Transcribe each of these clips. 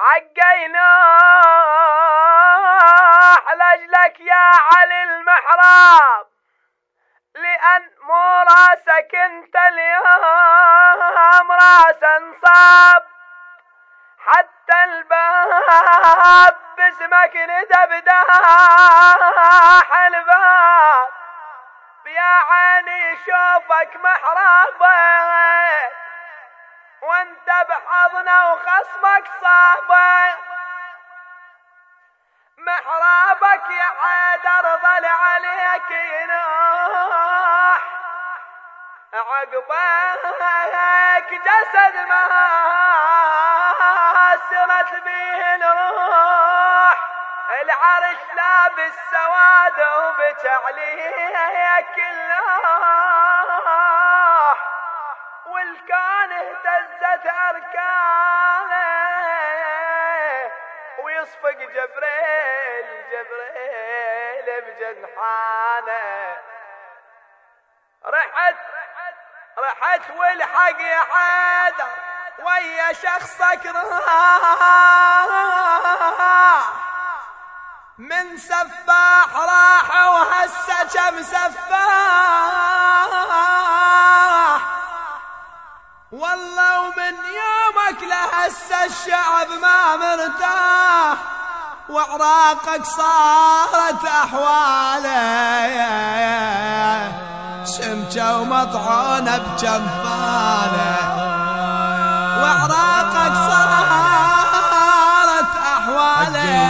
عقيناح لأجلك يا علي المحراب. لأن مو راسك أنت اليوم راس انصاب. حتى الباب باسمك ندب داح الباب. يا عيني شوفك محرابك وانت بحضنه وخصمك صاحبه محرابك يا حيدر ظل عليك ينوح عقبك جسد ما سرت به الروح. العرش لابس سواد وبك عليك اللوح والكون اهتزت أركانه. ويصفق جبريل جبريل بجنحانه. رحت رحت والحق يا حيدر ويا شخصك راح. من سفاح راح وهسه كم سفاح. ما مرتاح وعراقك صارت احواله شمشة ومطعونة بجنفانه وعراقك صارت احواله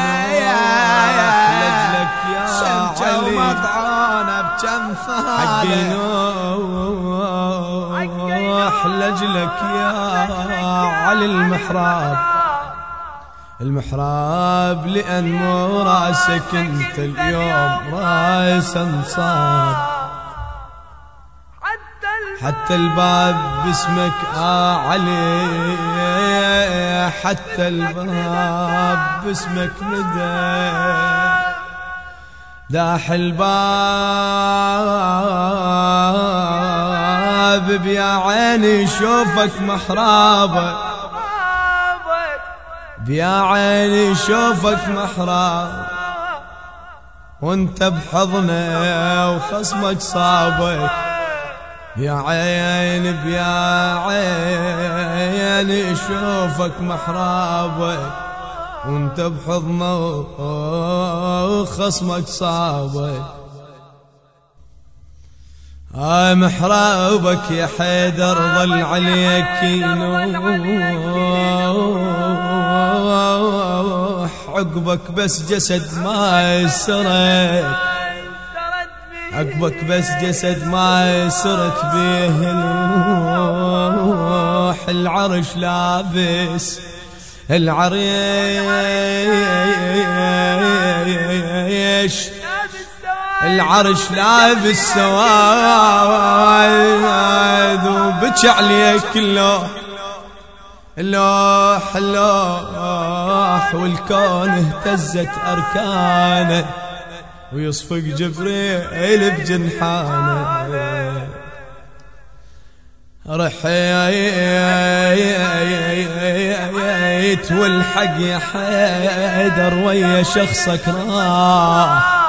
شمشة ومطعونة حق لجلك يا علي المحراب المحراب لأن مو رأسك أنت اليوم رأس انصاب حتى الباب باسمك آه علي حتى الباب باسمك ندى. داح الباب بيا عيني شوفك محرابك. بيا عيني شوفك محراب وانت بحضنه وخصمك صابك. يا عين بيا عين شوفك محرابك وانت بحضنه وخصمك صابك. آه محرابك يا حيدر ظل عليك ينوح عقبك بس جسد ما يسرك عقبك بس جسد ما سرت به. الروح العرش لابس العريش العرش لابس سواد وبكى عليك اللوح اللوح اللوح والكون اهتزت أركانه ويصفق جبريل بجنحانه. رحيت والحق يا حيدر ويا شخصك راح.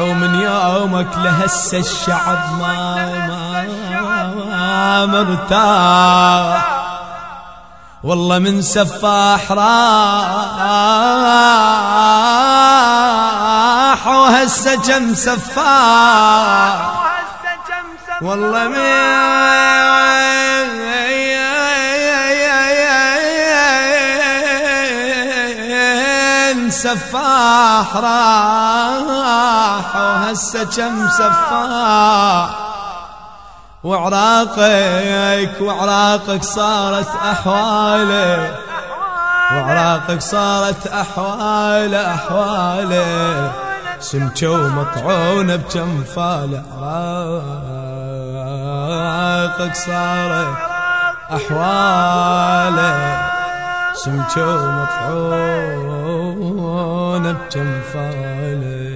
ومن يومك لهسه الشعب ما ما, مرتاح. والله من سفاح راح وهسه كم سفاح. والله من سفاح راح وهسه كم سفاح. وعراقك وعراقك صارت أحواله وعراقك صارت أحواله أحواله سمكة ومطعونة بجنفاله عراقك صارت أحواله سمكة ومطعونة بجنفاله